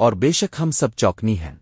اور بے شک ہم سب چوکنی ہیں۔